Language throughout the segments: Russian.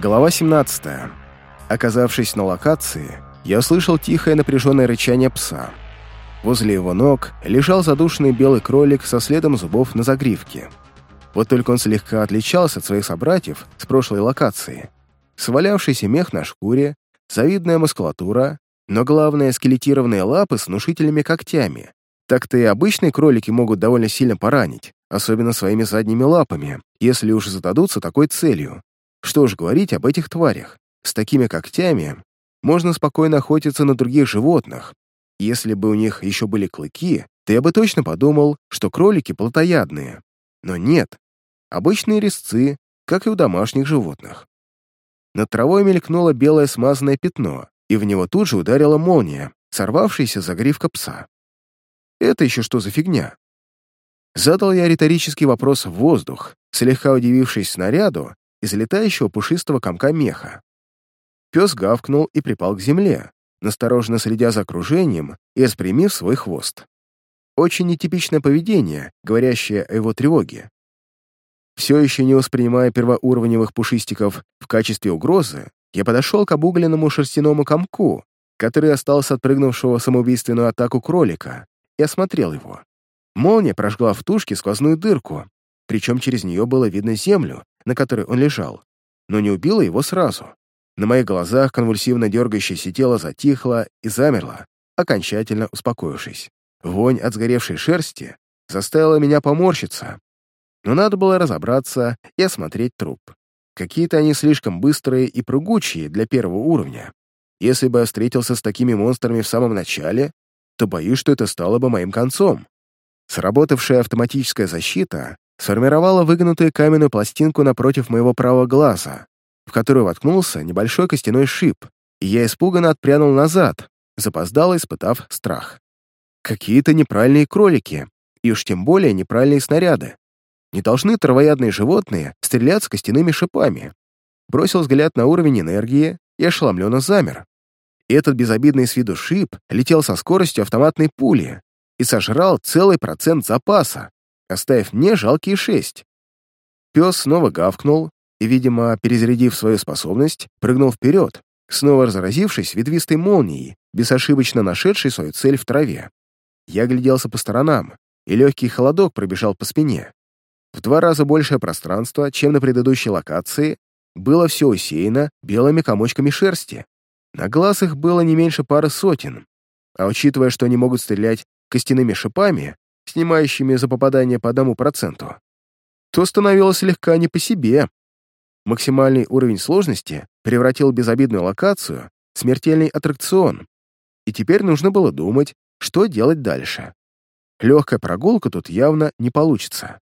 Глава 17. Оказавшись на локации, я услышал тихое напряженное рычание пса. Возле его ног лежал задушенный белый кролик со следом зубов на загривке. Вот только он слегка отличался от своих собратьев с прошлой локации. Свалявшийся мех на шкуре, завидная мускулатура, но главное — скелетированные лапы с внушительными когтями. Так-то и обычные кролики могут довольно сильно поранить, особенно своими задними лапами, если уж зададутся такой целью. Что ж говорить об этих тварях. С такими когтями можно спокойно охотиться на других животных. Если бы у них еще были клыки, то я бы точно подумал, что кролики плотоядные. Но нет. Обычные резцы, как и у домашних животных. Над травой мелькнуло белое смазанное пятно, и в него тут же ударила молния, сорвавшаяся за гривка пса. Это еще что за фигня? Задал я риторический вопрос в воздух, слегка удивившись снаряду, из летающего пушистого комка меха. Пес гавкнул и припал к земле, настороженно следя за окружением и распрямив свой хвост. Очень нетипичное поведение, говорящее о его тревоге. Все еще не воспринимая первоуровневых пушистиков в качестве угрозы, я подошел к обугленному шерстяному комку, который остался от прыгнувшего самоубийственную атаку кролика, и осмотрел его. Молния прожгла в тушке сквозную дырку, причем через нее было видно землю, на которой он лежал, но не убило его сразу. На моих глазах конвульсивно дергающееся тело затихло и замерло, окончательно успокоившись. Вонь от сгоревшей шерсти заставила меня поморщиться, но надо было разобраться и осмотреть труп. Какие-то они слишком быстрые и прыгучие для первого уровня. Если бы я встретился с такими монстрами в самом начале, то боюсь, что это стало бы моим концом. Сработавшая автоматическая защита сформировала выгнутую каменную пластинку напротив моего правого глаза, в которую воткнулся небольшой костяной шип, и я испуганно отпрянул назад, запоздало испытав страх. Какие-то неправильные кролики, и уж тем более неправильные снаряды. Не должны травоядные животные стрелять с костяными шипами. Бросил взгляд на уровень энергии и ошеломленно замер. Этот безобидный с виду шип летел со скоростью автоматной пули и сожрал целый процент запаса оставив мне жалкие шесть. Пес снова гавкнул и, видимо, перезарядив свою способность, прыгнул вперед, снова разразившись ветвистой молнией, безошибочно нашедшей свою цель в траве. Я гляделся по сторонам, и легкий холодок пробежал по спине. В два раза большее пространство, чем на предыдущей локации, было все усеяно белыми комочками шерсти. На глаз их было не меньше пары сотен, а учитывая, что они могут стрелять костяными шипами, снимающими за попадание по одному проценту, то становилось слегка не по себе. Максимальный уровень сложности превратил безобидную локацию в смертельный аттракцион, и теперь нужно было думать, что делать дальше. Легкая прогулка тут явно не получится.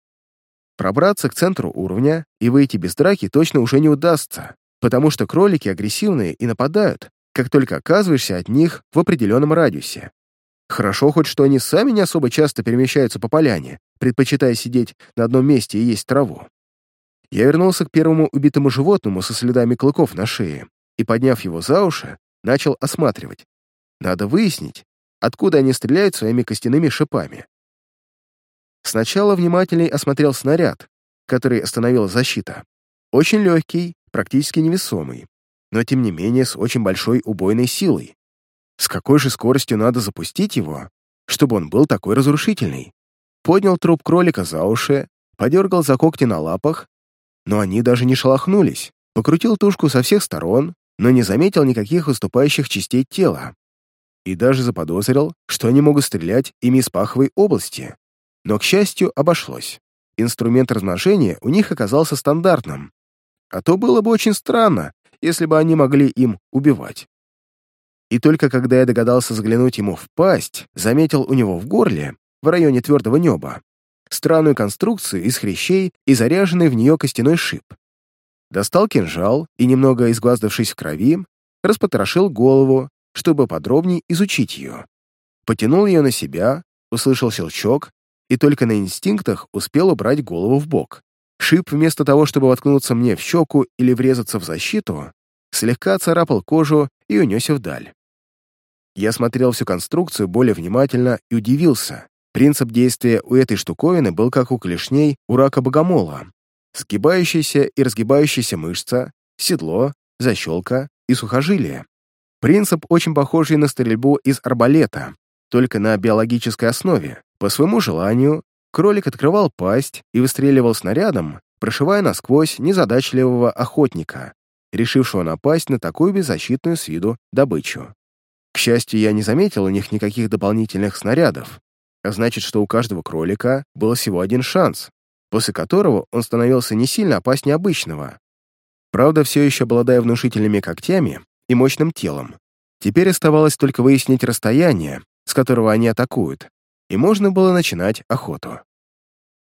Пробраться к центру уровня и выйти без драки точно уже не удастся, потому что кролики агрессивные и нападают, как только оказываешься от них в определенном радиусе. Хорошо хоть, что они сами не особо часто перемещаются по поляне, предпочитая сидеть на одном месте и есть траву. Я вернулся к первому убитому животному со следами клыков на шее и, подняв его за уши, начал осматривать. Надо выяснить, откуда они стреляют своими костяными шипами. Сначала внимательней осмотрел снаряд, который остановила защита. Очень легкий, практически невесомый, но тем не менее с очень большой убойной силой. С какой же скоростью надо запустить его, чтобы он был такой разрушительный? Поднял труп кролика за уши, подергал за когти на лапах, но они даже не шелохнулись. Покрутил тушку со всех сторон, но не заметил никаких выступающих частей тела. И даже заподозрил, что они могут стрелять ими из паховой области. Но, к счастью, обошлось. Инструмент размножения у них оказался стандартным. А то было бы очень странно, если бы они могли им убивать. И только когда я догадался заглянуть ему в пасть, заметил у него в горле, в районе твердого неба, странную конструкцию из хрящей и заряженный в нее костяной шип. Достал кинжал и, немного изгваздавшись в крови, распотрошил голову, чтобы подробнее изучить ее. Потянул ее на себя, услышал щелчок и только на инстинктах успел убрать голову в бок. Шип, вместо того, чтобы воткнуться мне в щеку или врезаться в защиту, слегка царапал кожу и унесся вдаль. Я смотрел всю конструкцию более внимательно и удивился. Принцип действия у этой штуковины был как у клешней у рака-богомола. Сгибающаяся и разгибающаяся мышца, седло, защелка и сухожилие. Принцип очень похожий на стрельбу из арбалета, только на биологической основе. По своему желанию, кролик открывал пасть и выстреливал снарядом, прошивая насквозь незадачливого охотника, решившего напасть на такую беззащитную с виду добычу. К счастью, я не заметил у них никаких дополнительных снарядов, а значит, что у каждого кролика был всего один шанс, после которого он становился не сильно опаснее обычного. Правда, все еще обладая внушительными когтями и мощным телом. Теперь оставалось только выяснить расстояние, с которого они атакуют, и можно было начинать охоту.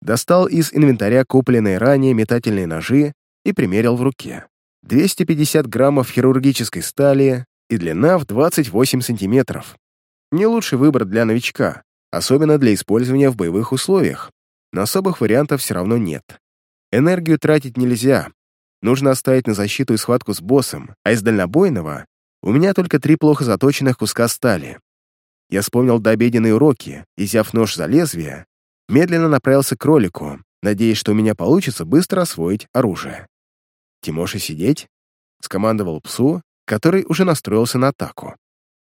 Достал из инвентаря купленные ранее метательные ножи и примерил в руке. 250 граммов хирургической стали и длина в 28 сантиметров. Не лучший выбор для новичка, особенно для использования в боевых условиях, но особых вариантов все равно нет. Энергию тратить нельзя, нужно оставить на защиту и схватку с боссом, а из дальнобойного у меня только три плохо заточенных куска стали. Я вспомнил дообеденные уроки и, взяв нож за лезвие, медленно направился к кролику, надеясь, что у меня получится быстро освоить оружие. «Тимоша сидеть?» — скомандовал псу, который уже настроился на атаку.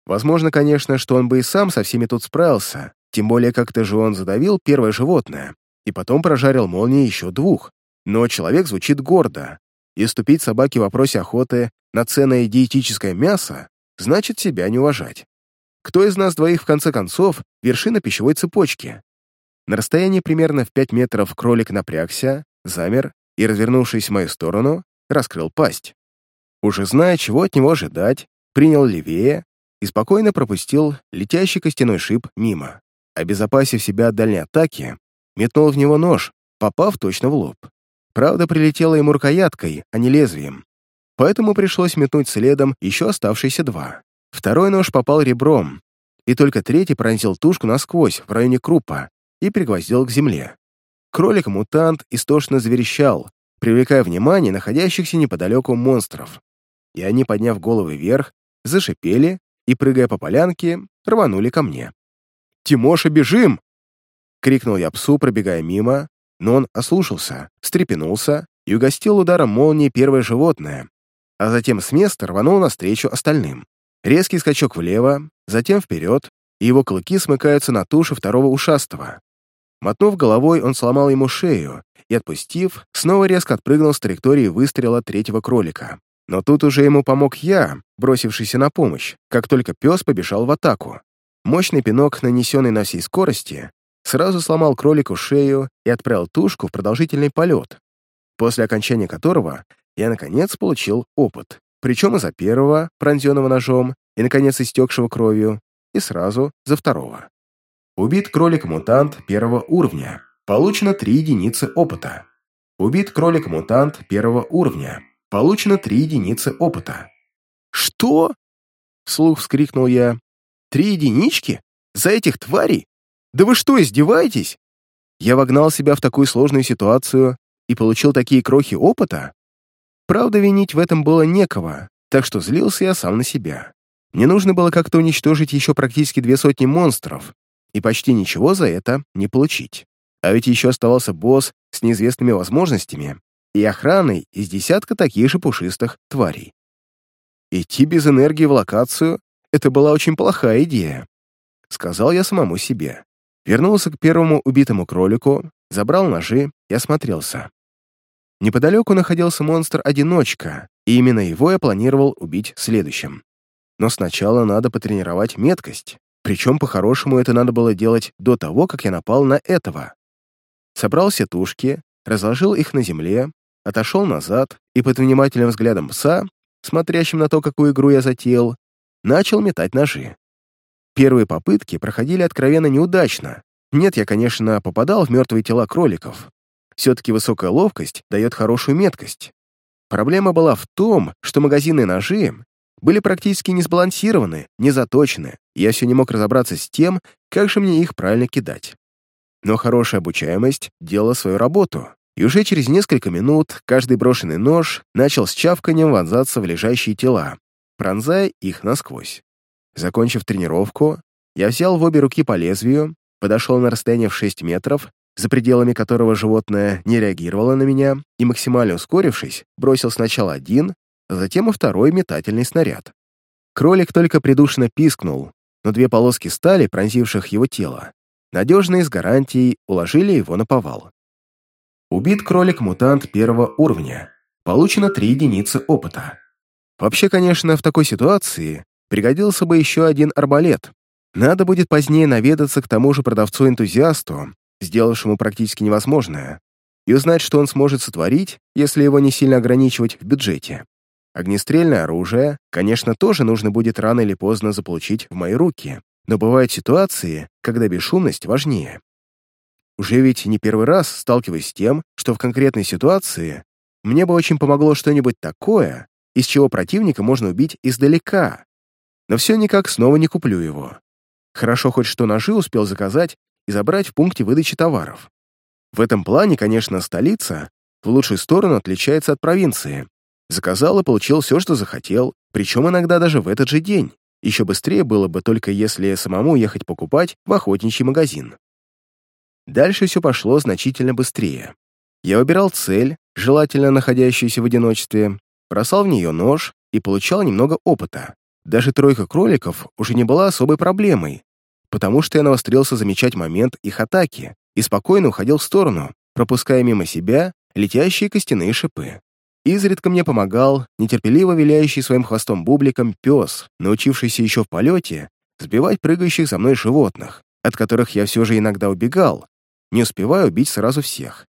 Возможно, конечно, что он бы и сам со всеми тут справился, тем более как-то же он задавил первое животное и потом прожарил молнией еще двух. Но человек звучит гордо, и ступить собаке в вопросе охоты на ценное диетическое мясо значит себя не уважать. Кто из нас двоих, в конце концов, вершина пищевой цепочки? На расстоянии примерно в 5 метров кролик напрягся, замер и, развернувшись в мою сторону, раскрыл пасть. Уже зная, чего от него ожидать, принял левее и спокойно пропустил летящий костяной шип мимо. Обезопасив себя от дальней атаки, метнул в него нож, попав точно в лоб. Правда, прилетела ему рукояткой, а не лезвием. Поэтому пришлось метнуть следом еще оставшиеся два. Второй нож попал ребром, и только третий пронзил тушку насквозь, в районе крупа, и пригвоздил к земле. Кролик-мутант истошно заверещал, привлекая внимание находящихся неподалеку монстров. И они, подняв головы вверх, зашипели и, прыгая по полянке, рванули ко мне. «Тимоша, бежим!» — крикнул я псу, пробегая мимо, но он ослушался, встрепенулся и угостил ударом молнии первое животное, а затем с места рванул навстречу остальным. Резкий скачок влево, затем вперед, и его клыки смыкаются на туше второго ушастого. Мотнув головой, он сломал ему шею и, отпустив, снова резко отпрыгнул с траектории выстрела третьего кролика. Но тут уже ему помог я, бросившийся на помощь, как только пес побежал в атаку. Мощный пинок, нанесенный на всей скорости, сразу сломал кролику шею и отправил тушку в продолжительный полет, после окончания которого я, наконец, получил опыт. Причем и за первого, пронзенного ножом, и, наконец, истекшего кровью, и сразу за второго. Убит кролик-мутант первого уровня. Получено 3 единицы опыта. Убит кролик-мутант первого уровня. Получено 3 единицы опыта. «Что?» — вслух вскрикнул я. «Три единички? За этих тварей? Да вы что, издеваетесь? Я вогнал себя в такую сложную ситуацию и получил такие крохи опыта? Правда, винить в этом было некого, так что злился я сам на себя. Мне нужно было как-то уничтожить еще практически две сотни монстров и почти ничего за это не получить. А ведь еще оставался босс с неизвестными возможностями и охраной из десятка таких же пушистых тварей. Идти без энергии в локацию — это была очень плохая идея, сказал я самому себе. Вернулся к первому убитому кролику, забрал ножи и осмотрелся. Неподалеку находился монстр-одиночка, и именно его я планировал убить следующим. Но сначала надо потренировать меткость, причем по-хорошему это надо было делать до того, как я напал на этого. Собрал все тушки, разложил их на земле, отошел назад и под внимательным взглядом пса, смотрящим на то, какую игру я затеял, начал метать ножи. Первые попытки проходили откровенно неудачно. Нет, я, конечно, попадал в мертвые тела кроликов. Все-таки высокая ловкость дает хорошую меткость. Проблема была в том, что магазины ножи были практически не сбалансированы, не заточены, и я все не мог разобраться с тем, как же мне их правильно кидать. Но хорошая обучаемость делала свою работу, и уже через несколько минут каждый брошенный нож начал с чавканием вонзаться в лежащие тела, пронзая их насквозь. Закончив тренировку, я взял в обе руки по лезвию, подошел на расстояние в 6 метров, за пределами которого животное не реагировало на меня, и, максимально ускорившись, бросил сначала один, а затем и второй метательный снаряд. Кролик только придушенно пискнул, но две полоски стали, пронзивших его тело, надежные с гарантией уложили его на повал. Убит кролик-мутант первого уровня. Получено 3 единицы опыта. Вообще, конечно, в такой ситуации пригодился бы еще один арбалет. Надо будет позднее наведаться к тому же продавцу-энтузиасту, сделавшему практически невозможное, и узнать, что он сможет сотворить, если его не сильно ограничивать в бюджете. Огнестрельное оружие, конечно, тоже нужно будет рано или поздно заполучить в мои руки, но бывают ситуации, когда бесшумность важнее. Уже ведь не первый раз сталкиваюсь с тем, что в конкретной ситуации мне бы очень помогло что-нибудь такое, из чего противника можно убить издалека. Но все никак снова не куплю его. Хорошо хоть что ножи успел заказать и забрать в пункте выдачи товаров. В этом плане, конечно, столица в лучшую сторону отличается от провинции. Заказал и получил все, что захотел, причем иногда даже в этот же день. Еще быстрее было бы только если самому ехать покупать в охотничий магазин. Дальше все пошло значительно быстрее. Я выбирал цель, желательно находящуюся в одиночестве, бросал в нее нож и получал немного опыта. Даже тройка кроликов уже не была особой проблемой, потому что я навострился замечать момент их атаки и спокойно уходил в сторону, пропуская мимо себя летящие костяные шипы. Изредка мне помогал нетерпеливо виляющий своим хвостом бубликом пес, научившийся еще в полете сбивать прыгающих за мной животных, от которых я все же иногда убегал, не успевая убить сразу всех.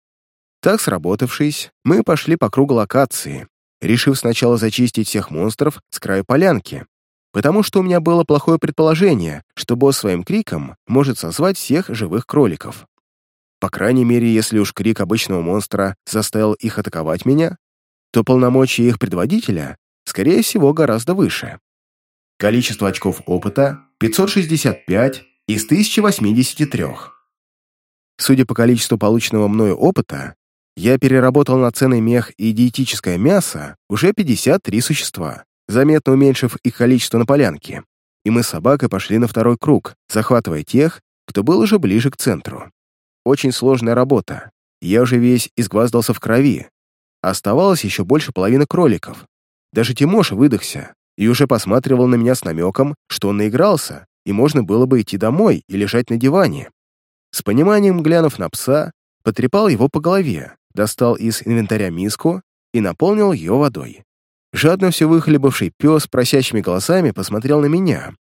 Так, сработавшись, мы пошли по кругу локации, решив сначала зачистить всех монстров с края полянки, потому что у меня было плохое предположение, что босс своим криком может созвать всех живых кроликов. По крайней мере, если уж крик обычного монстра заставил их атаковать меня, то полномочия их предводителя, скорее всего, гораздо выше. Количество очков опыта — 565 из 1083. Судя по количеству полученного мною опыта, я переработал на ценный мех и диетическое мясо уже 53 существа, заметно уменьшив их количество на полянке, и мы с собакой пошли на второй круг, захватывая тех, кто был уже ближе к центру. Очень сложная работа. Я уже весь изгваздался в крови. Оставалось еще больше половины кроликов. Даже Тимоша выдохся и уже посматривал на меня с намеком, что он наигрался, и можно было бы идти домой и лежать на диване. С пониманием глянув на пса, потрепал его по голове, достал из инвентаря миску и наполнил ее водой. Жадно все выхлебавший пес просящими голосами посмотрел на меня,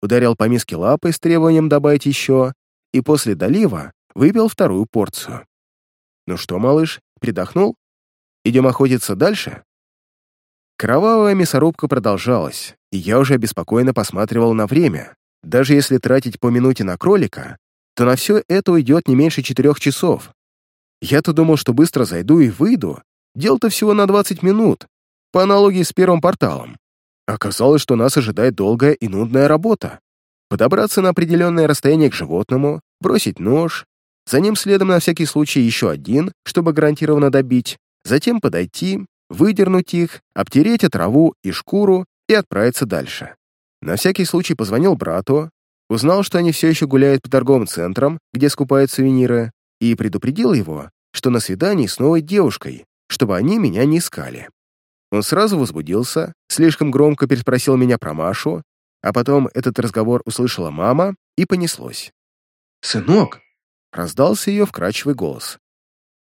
ударил по миске лапой с требованием добавить еще, и после долива выпил вторую порцию. «Ну что, малыш, придохнул? Идем охотиться дальше?» Кровавая мясорубка продолжалась, и я уже беспокойно посматривал на время. Даже если тратить по минуте на кролика, то на все это уйдет не меньше четырех часов. Я-то думал, что быстро зайду и выйду. Дело-то всего на 20 минут, по аналогии с первым порталом. Оказалось, что нас ожидает долгая и нудная работа. Подобраться на определенное расстояние к животному, бросить нож, за ним следом на всякий случай еще один, чтобы гарантированно добить, затем подойти, выдернуть их, обтереть траву и шкуру и отправиться дальше. На всякий случай позвонил брату, узнал, что они все еще гуляют по торговым центрам, где скупают сувениры, и предупредил его, что на свидании с новой девушкой, чтобы они меня не искали. Он сразу возбудился, слишком громко переспросил меня про Машу, а потом этот разговор услышала мама, и понеслось. «Сынок!» — раздался ее вкрадчивый голос.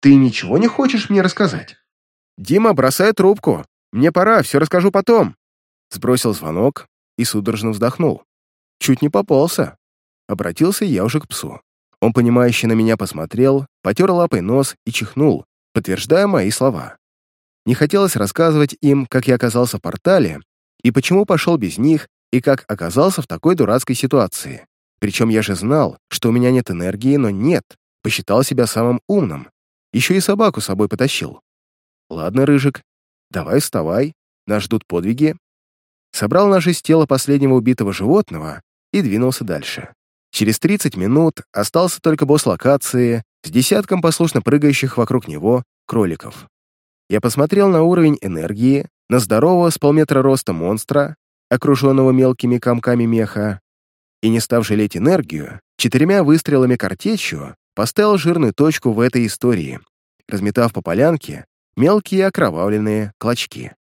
«Ты ничего не хочешь мне рассказать?» «Дима, бросай трубку! Мне пора, все расскажу потом!» Сбросил звонок и судорожно вздохнул. Чуть не попался. Обратился я уже к псу. Он, понимающе на меня посмотрел, потер лапой нос и чихнул, подтверждая мои слова. Не хотелось рассказывать им, как я оказался в портале, и почему пошел без них, и как оказался в такой дурацкой ситуации. Причем я же знал, что у меня нет энергии, но нет, посчитал себя самым умным. Еще и собаку с собой потащил. Ладно, Рыжик, давай вставай, нас ждут подвиги. Собрал ножи с тела последнего убитого животного и двинулся дальше. Через 30 минут остался только босс локации с десятком послушно прыгающих вокруг него кроликов. Я посмотрел на уровень энергии, на здорового с полметра роста монстра, окруженного мелкими комками меха, и, не став жалеть энергию, четырьмя выстрелами картечью поставил жирную точку в этой истории, разметав по полянке мелкие окровавленные клочки.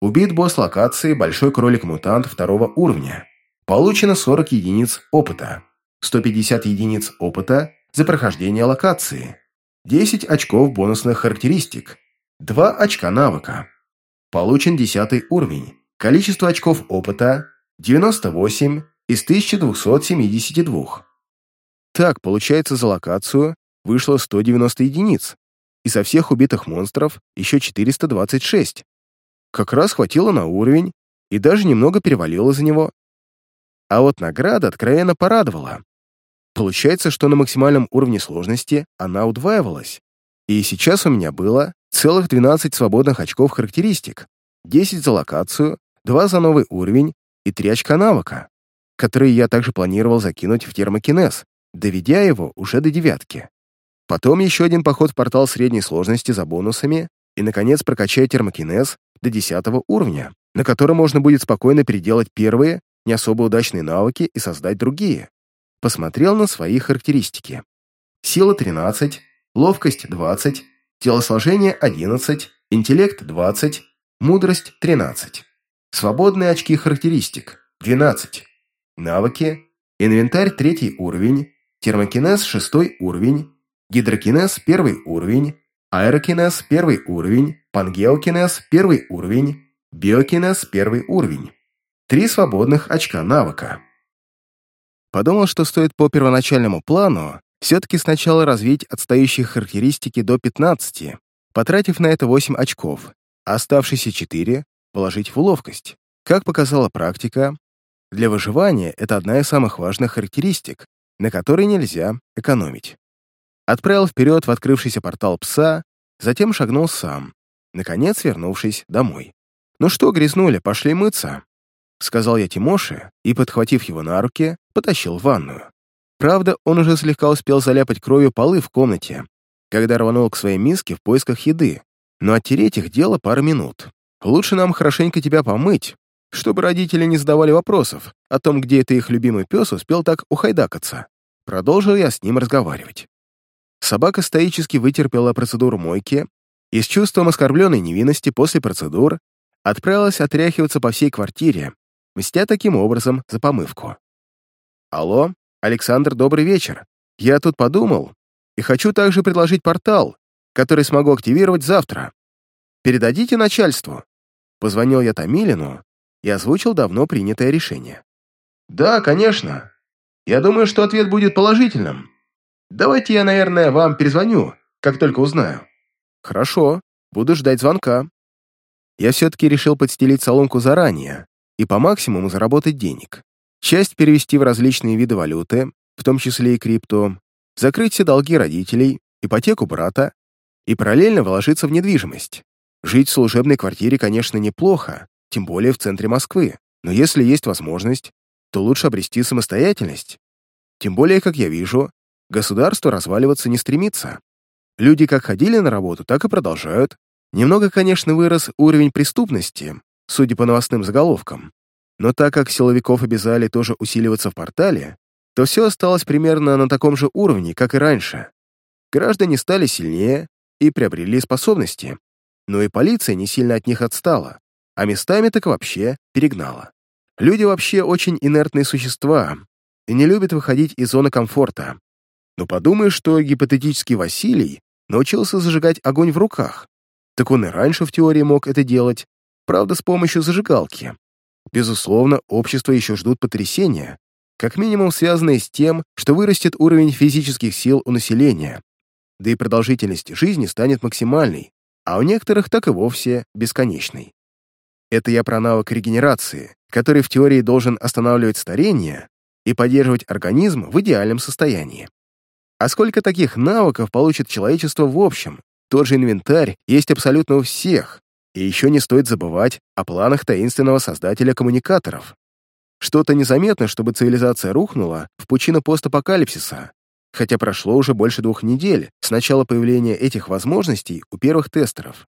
Убит босс локации Большой кролик-мутант второго уровня. Получено 40 единиц опыта. 150 единиц опыта за прохождение локации. 10 очков бонусных характеристик. 2 очка навыка. Получен 10 уровень. Количество очков опыта 98 из 1272. Так, получается, за локацию вышло 190 единиц, и со всех убитых монстров еще 426. Как раз хватило на уровень, и даже немного перевалило за него. А вот награда откровенно порадовала. Получается, что на максимальном уровне сложности она удваивалась. И сейчас у меня было целых 12 свободных очков характеристик, 10 за локацию, 2 за новый уровень и 3 очка навыка, которые я также планировал закинуть в термокинез, доведя его уже до девятки. Потом еще один поход в портал средней сложности за бонусами и, наконец, прокачать термокинез до 10 уровня, на котором можно будет спокойно переделать первые, не особо удачные навыки и создать другие. Посмотрел на свои характеристики. Сила 13, ловкость 20, телосложение 11, интеллект 20, мудрость 13. Свободные очки характеристик 12. Навыки, инвентарь 3 уровень, термокинез 6 уровень, гидрокинез 1 уровень, аэрокинез 1 уровень, пангеокинез 1 уровень, биокинез 1 уровень. Три свободных очка навыка. Подумал, что стоит по первоначальному плану все-таки сначала развить отстающие характеристики до 15, потратив на это 8 очков, а оставшиеся 4 положить в ловкость. Как показала практика, для выживания это одна из самых важных характеристик, на которой нельзя экономить. Отправил вперед в открывшийся портал пса, затем шагнул сам, наконец вернувшись домой. «Ну что, грязнули, пошли мыться», — сказал я Тимоше и, подхватив его на руки, потащил в ванную. Правда, он уже слегка успел заляпать кровью полы в комнате, когда рванул к своей миске в поисках еды, но оттереть их дело пара минут. Лучше нам хорошенько тебя помыть, чтобы родители не задавали вопросов о том, где это их любимый пес успел так ухайдакаться. Продолжил я с ним разговаривать. Собака стоически вытерпела процедуру мойки и с чувством оскорбленной невинности после процедур отправилась отряхиваться по всей квартире, мстя таким образом за помывку. «Алло, Александр, добрый вечер. Я тут подумал и хочу также предложить портал, который смогу активировать завтра. Передадите начальству?» Позвонил я Томилину и озвучил давно принятое решение. «Да, конечно. Я думаю, что ответ будет положительным. Давайте я, наверное, вам перезвоню, как только узнаю». «Хорошо, буду ждать звонка». Я все-таки решил подстелить соломку заранее и по максимуму заработать денег. Часть перевести в различные виды валюты, в том числе и крипту, закрыть все долги родителей, ипотеку брата и параллельно вложиться в недвижимость. Жить в служебной квартире, конечно, неплохо, тем более в центре Москвы, но если есть возможность, то лучше обрести самостоятельность. Тем более, как я вижу, государство разваливаться не стремится. Люди как ходили на работу, так и продолжают. Немного, конечно, вырос уровень преступности, судя по новостным заголовкам. Но так как силовиков обязали тоже усиливаться в портале, то все осталось примерно на таком же уровне, как и раньше. Граждане стали сильнее и приобрели способности, но и полиция не сильно от них отстала, а местами так вообще перегнала. Люди вообще очень инертные существа и не любят выходить из зоны комфорта. Но подумай, что гипотетический Василий научился зажигать огонь в руках. Так он и раньше в теории мог это делать, правда, с помощью зажигалки. Безусловно, общество еще ждут потрясения, как минимум связанные с тем, что вырастет уровень физических сил у населения, да и продолжительность жизни станет максимальной, а у некоторых так и вовсе бесконечной. Это я про навык регенерации, который в теории должен останавливать старение и поддерживать организм в идеальном состоянии. А сколько таких навыков получит человечество в общем? Тот же инвентарь есть абсолютно у всех, и еще не стоит забывать о планах таинственного создателя коммуникаторов. Что-то незаметно, чтобы цивилизация рухнула в пучину постапокалипсиса, хотя прошло уже больше двух недель с начала появления этих возможностей у первых тестеров.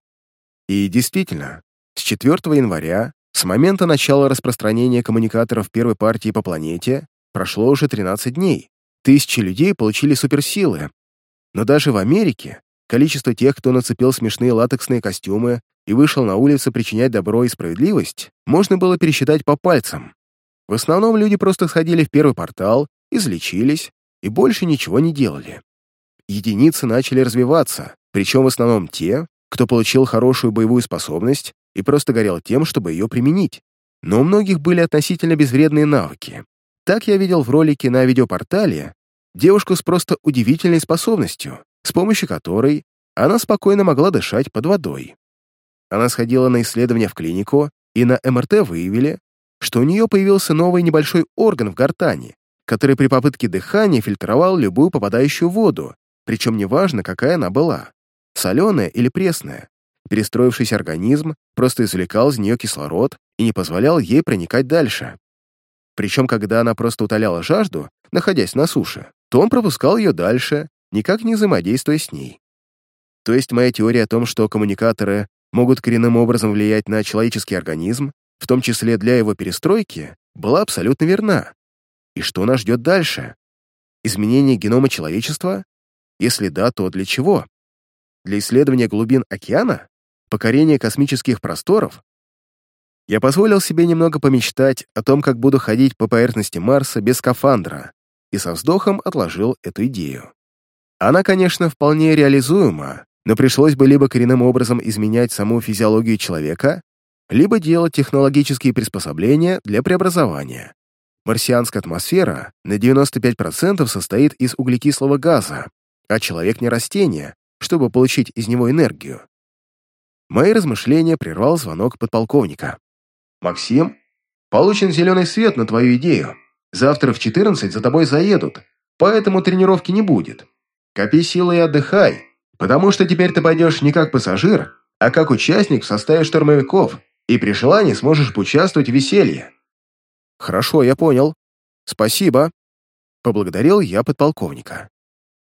И действительно, с 4 января, с момента начала распространения коммуникаторов первой партии по планете, прошло уже 13 дней. Тысячи людей получили суперсилы. Но даже в Америке количество тех, кто нацепил смешные латексные костюмы и вышел на улицу причинять добро и справедливость, можно было пересчитать по пальцам. В основном люди просто сходили в первый портал, излечились и больше ничего не делали. Единицы начали развиваться, причем в основном те, кто получил хорошую боевую способность и просто горел тем, чтобы ее применить. Но у многих были относительно безвредные навыки. Так я видел в ролике на видеопортале девушку с просто удивительной способностью, с помощью которой она спокойно могла дышать под водой. Она сходила на исследование в клинику, и на МРТ выявили, что у нее появился новый небольшой орган в гортани, который при попытке дыхания фильтровал любую попадающую воду, причем неважно, какая она была, соленая или пресная. Перестроившийся организм просто извлекал из нее кислород и не позволял ей проникать дальше. Причем, когда она просто утоляла жажду, находясь на суше, то он пропускал ее дальше, никак не взаимодействуя с ней. То есть моя теория о том, что коммуникаторы могут коренным образом влиять на человеческий организм, в том числе для его перестройки, была абсолютно верна. И что нас ждет дальше? Изменение генома человечества? Если да, то для чего? Для исследования глубин океана? Покорения космических просторов? Я позволил себе немного помечтать о том, как буду ходить по поверхности Марса без скафандра, и со вздохом отложил эту идею. Она, конечно, вполне реализуема, но пришлось бы либо коренным образом изменять саму физиологию человека, либо делать технологические приспособления для преобразования. Марсианская атмосфера на 95% состоит из углекислого газа, а человек не растение, чтобы получить из него энергию. Мои размышления прервал звонок подполковника. «Максим, получен зеленый свет на твою идею. Завтра в 14 за тобой заедут, поэтому тренировки не будет. Копи силы и отдыхай, потому что теперь ты пойдешь не как пассажир, а как участник в составе штурмовиков, и при желании сможешь поучаствовать в веселье». «Хорошо, я понял. Спасибо», — поблагодарил я подполковника.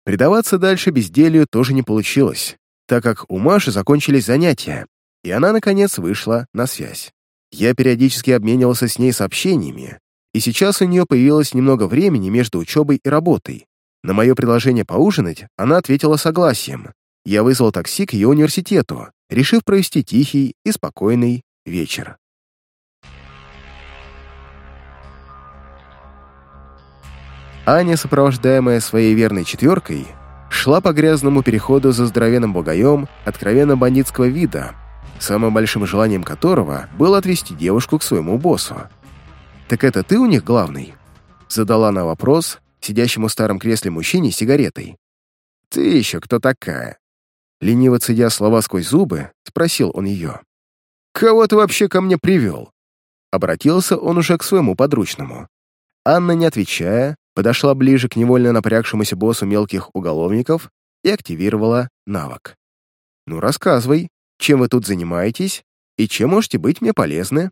Предаваться дальше безделью тоже не получилось, так как у Маши закончились занятия, и она, наконец, вышла на связь. Я периодически обменивался с ней сообщениями, и сейчас у нее появилось немного времени между учебой и работой. На мое предложение поужинать она ответила согласием, я вызвал такси к ее университету, решив провести тихий и спокойный вечер. Аня, сопровождаемая своей верной четверкой, шла по грязному переходу за здоровенным бугаем откровенно бандитского вида, самым большим желанием которого было отвести девушку к своему боссу. «Так это ты у них главный?» Задала она вопрос сидящему в старом кресле мужчине с сигаретой. «Ты еще кто такая?» Лениво цедя слова сквозь зубы, спросил он ее. «Кого ты вообще ко мне привел?» Обратился он уже к своему подручному. Анна, не отвечая, подошла ближе к невольно напрягшемуся боссу мелких уголовников и активировала навык. «Ну, рассказывай, чем вы тут занимаетесь и чем можете быть мне полезны?»